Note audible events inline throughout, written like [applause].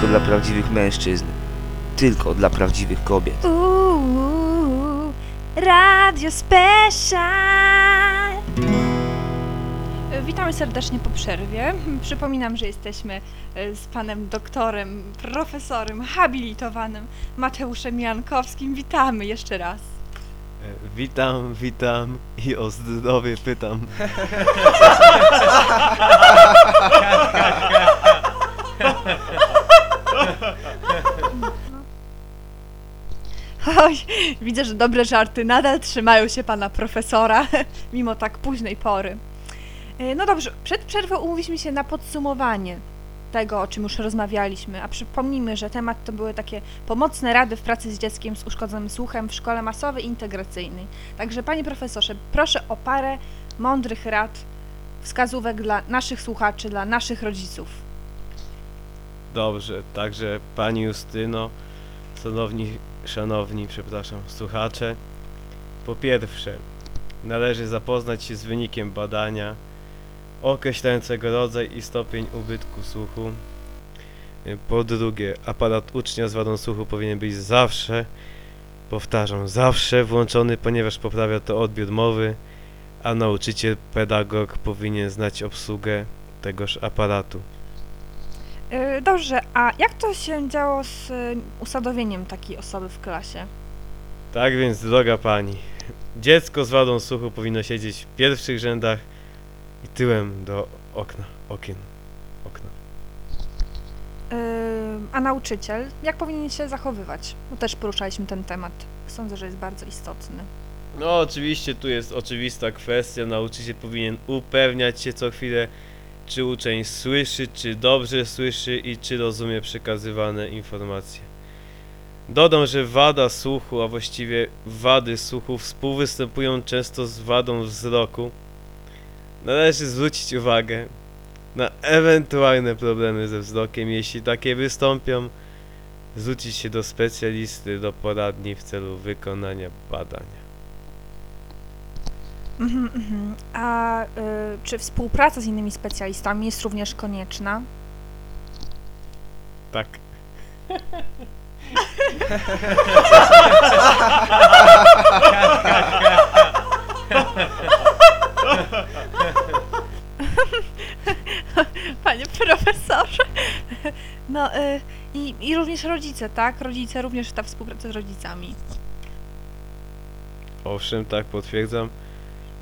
tylko dla prawdziwych mężczyzn. Tylko dla prawdziwych kobiet. Uuu, Radio Special! Witamy serdecznie po przerwie. Przypominam, że jesteśmy e, z panem doktorem, profesorem habilitowanym Mateuszem Jankowskim. Witamy jeszcze raz. E, Witam, witam i o zdrowie pytam. [laughs] Oj, widzę, że dobre żarty nadal trzymają się pana profesora, [laughs] mimo tak późnej pory. E, No dobrze, przed przerwą umówiliśmy się na podsumowanie tego, o czym już rozmawialiśmy, a przypomnijmy, że temat to były takie pomocne rady w pracy z dzieckiem z uszkodzonym słuchem w szkole masowej i integracyjnej. Także panie profesorze, proszę o parę mądrych rad, wskazówek dla naszych słuchaczy, dla naszych rodziców. Dobrze, także pani Justyno, szanowni, szanowni, przepraszam, słuchacze. Po pierwsze, należy zapoznać się z wynikiem badania określającego rodzaj i stopień ubytku słuchu. Po drugie, aparat ucznia z wadą słuchu powinien być zawsze, powtarzam, zawsze włączony, ponieważ poprawia to odbiór mowy, a nauczyciel, pedagog powinien znać obsługę tegoż aparatu. Yy, Dobrze, a jak to się działo z usadowieniem takiej osoby w klasie? Tak więc, droga pani, dziecko z wadą słuchu powinno siedzieć w pierwszych rzędach i tyłem do okna, okien, okna. Yy, A nauczyciel, jak powinien się zachowywać? Bo też poruszaliśmy ten temat. Sądzę, że jest bardzo istotny. No, oczywiście tu jest oczywista kwestia, nauczyciel powinien upewniać się co chwilę, czy uczeń słyszy, czy dobrze słyszy i czy rozumie przekazywane informacje. Dodam, że wada słuchu, a właściwie wady słuchu współwystępują często z wadą wzroku. Należy zwrócić uwagę na ewentualne problemy ze wzrokiem. Jeśli takie wystąpią, zwrócić się do specjalisty, do poradni w celu wykonania badania. Mhm, mhm. A y, czy współpraca z innymi specjalistami jest również konieczna? Tak. [laughs] Panie profesorze! No y, i, i również rodzice, tak? Rodzice, również ta współpraca z rodzicami. Owszem, tak potwierdzam.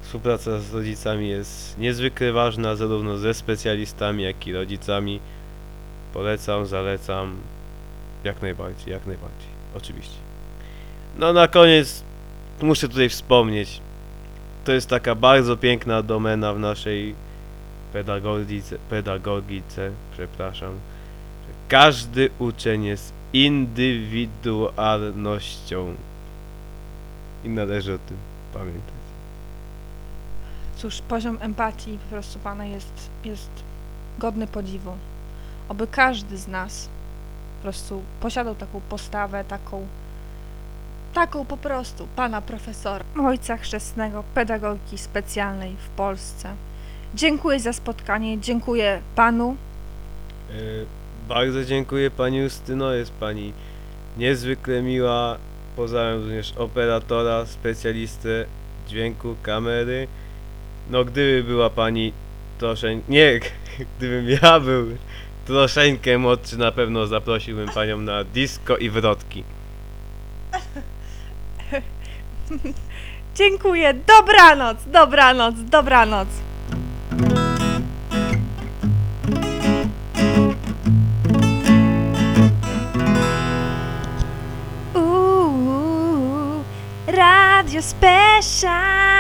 Współpraca z rodzicami jest niezwykle ważna, zarówno ze specjalistami, jak i rodzicami. Polecam, zalecam. Jak najbardziej, jak najbardziej. Oczywiście. No na koniec muszę tutaj wspomnieć. To jest taka bardzo piękna domena w naszej pedagogice, pedagogice przepraszam. że Każdy uczeń jest indywidualnością. I należy o tym pamiętać. Cóż, poziom empatii po prostu pana jest, jest godny podziwu. Oby każdy z nas po prostu posiadał taką postawę, taką, taką po prostu pana profesora, ojca chrzestnego pedagogiki specjalnej w Polsce. Dziękuję za spotkanie, dziękuję panu. Yy, bardzo dziękuję pani Justyno, jest pani niezwykle miła. Pozdrawiam również operatora, specjalistę dźwięku, kamery. No gdyby była pani troszeczkę, nie, [laughs] gdybym ja był troszeczkę młodszy, na pewno zaprosiłbym panią na disco i wrotki. [laughs] Dziękuję, dobranoc, dobranoc, dobranoc. Uuu, Radio Special.